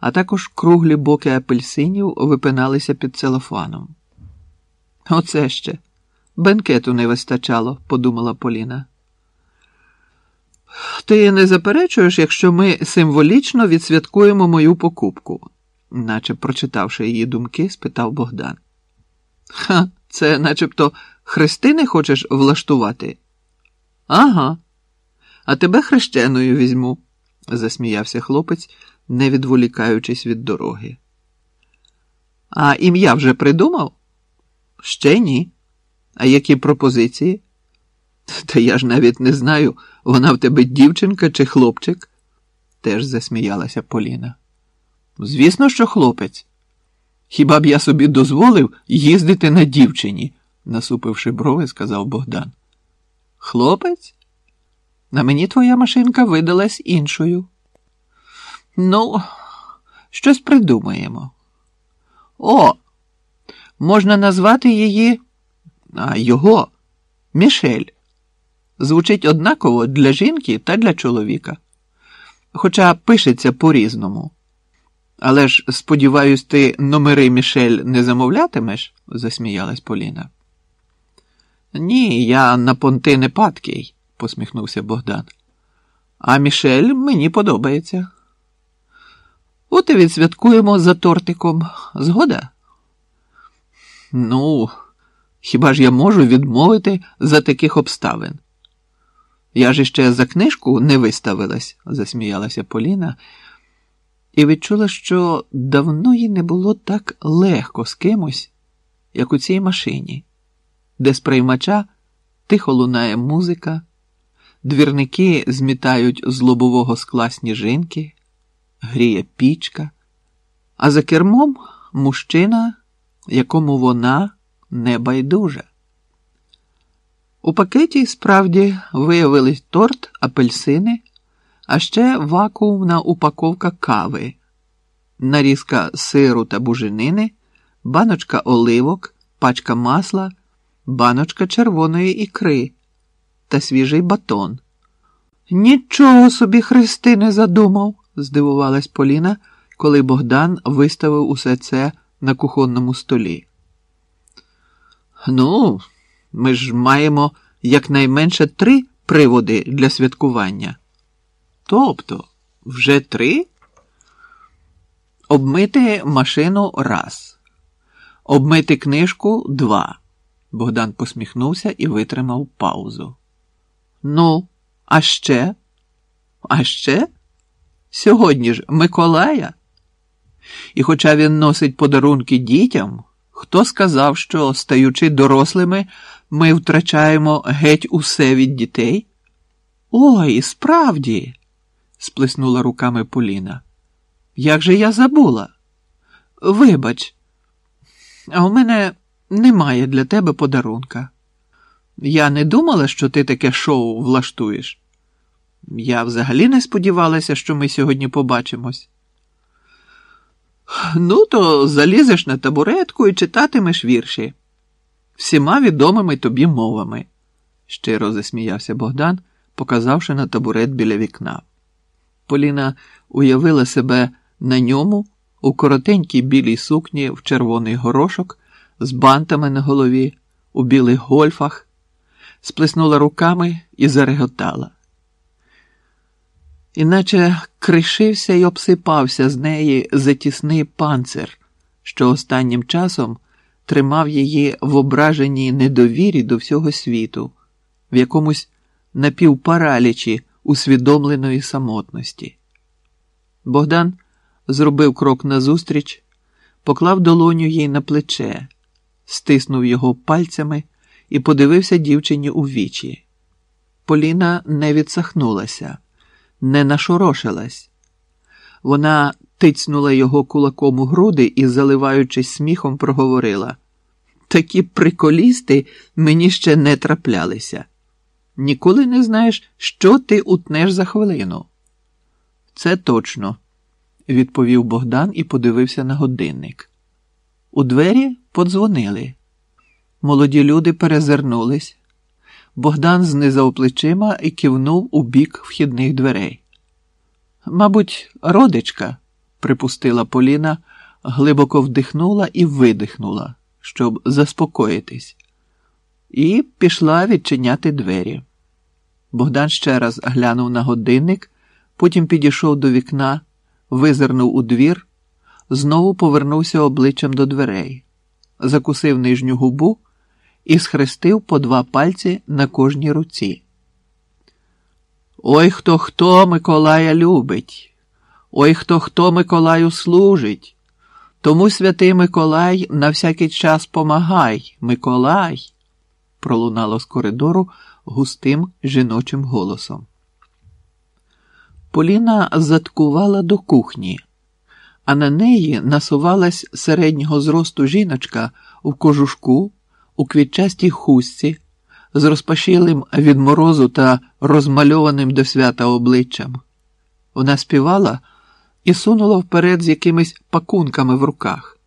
а також круглі боки апельсинів випиналися під целофаном. Оце ще бенкету не вистачало, подумала Поліна. Ти не заперечуєш, якщо ми символічно відсвяткуємо мою покупку, наче прочитавши її думки, спитав Богдан. Ха, це начебто хрестини хочеш влаштувати? Ага, а тебе хрещеною візьму, засміявся хлопець, не відволікаючись від дороги. А ім'я вже придумав? Ще ні. А які пропозиції? Та я ж навіть не знаю, вона в тебе дівчинка чи хлопчик, теж засміялася Поліна. Звісно, що хлопець. Хіба б я собі дозволив їздити на дівчині, насупивши брови, сказав Богдан. Хлопець? На мені твоя машинка видалась іншою. Ну, щось придумаємо. О, можна назвати її, а його Мішель. Звучить однаково для жінки та для чоловіка. Хоча пишеться по-різному. Але ж, сподіваюсь, ти номери Мішель не замовлятимеш? засміялась Поліна. Ні, я на понти не падкий, посміхнувся Богдан. А Мішель мені подобається. От і відсвяткуємо за тортиком. Згода? Ну, хіба ж я можу відмовити за таких обставин? Я ж іще за книжку не виставилась, засміялася Поліна, і відчула, що давно їй не було так легко з кимось, як у цій машині, де з приймача тихо лунає музика, двірники змітають з лобового скла сніжинки, гріє пічка, а за кермом мужчина, якому вона не байдужа. У пакеті справді виявились торт, апельсини, а ще вакуумна упаковка кави, нарізка сиру та буженини, баночка оливок, пачка масла, баночка червоної ікри та свіжий батон. Нічого собі Христи не задумав, здивувалась Поліна, коли Богдан виставив усе це на кухонному столі. Ну, ми ж маємо якнайменше три приводи для святкування. Тобто, вже три? Обмити машину раз. Обмити книжку два. Богдан посміхнувся і витримав паузу. Ну, а ще? А ще? Сьогодні ж Миколая. І хоча він носить подарунки дітям, хто сказав, що, стаючи дорослими, ми втрачаємо геть усе від дітей? Ой, справді, сплеснула руками Поліна. Як же я забула? Вибач, а у мене немає для тебе подарунка. Я не думала, що ти таке шоу влаштуєш. Я взагалі не сподівалася, що ми сьогодні побачимось. Ну, то залізеш на табуретку і читатимеш вірші всіма відомими тобі мовами, щиро засміявся Богдан, показавши на табурет біля вікна. Поліна уявила себе на ньому у коротенькій білій сукні в червоний горошок, з бантами на голові, у білих гольфах, сплеснула руками і зареготала. Іначе кришився й обсипався з неї затісний панцир, що останнім часом тримав її в ображеній недовірі до всього світу, в якомусь напівпаралічі усвідомленої самотності. Богдан зробив крок назустріч, поклав долоню їй на плече, стиснув його пальцями і подивився дівчині у вічі. Поліна не відсахнулася, не нашорошилась. Вона тицнула його кулаком у груди і, заливаючись сміхом, проговорила: Такі приколісти мені ще не траплялися. Ніколи не знаєш, що ти утнеш за хвилину. Це точно, відповів Богдан і подивився на годинник. У двері подзвонили. Молоді люди перезирнулись. Богдан знизав плечима і кивнув у бік вхідних дверей. Мабуть, родичка, припустила Поліна, глибоко вдихнула і видихнула, щоб заспокоїтись, і пішла відчиняти двері. Богдан ще раз глянув на годинник, потім підійшов до вікна, визирнув у двір, знову повернувся обличчям до дверей, закусив нижню губу і схрестив по два пальці на кожній руці. Ой хто хто Миколая любить, ой хто хто Миколаю служить. Тому святий Миколай на всякий час помагай, Миколай, пролунало з коридору густим жіночим голосом. Поліна заткувала до кухні, а на неї насувалась середнього зросту жіночка в кожушку, у квітчастій хустці, з розпашілим від морозу та розмальованим до свята обличчям. Вона співала і сунула вперед з якимись пакунками в руках.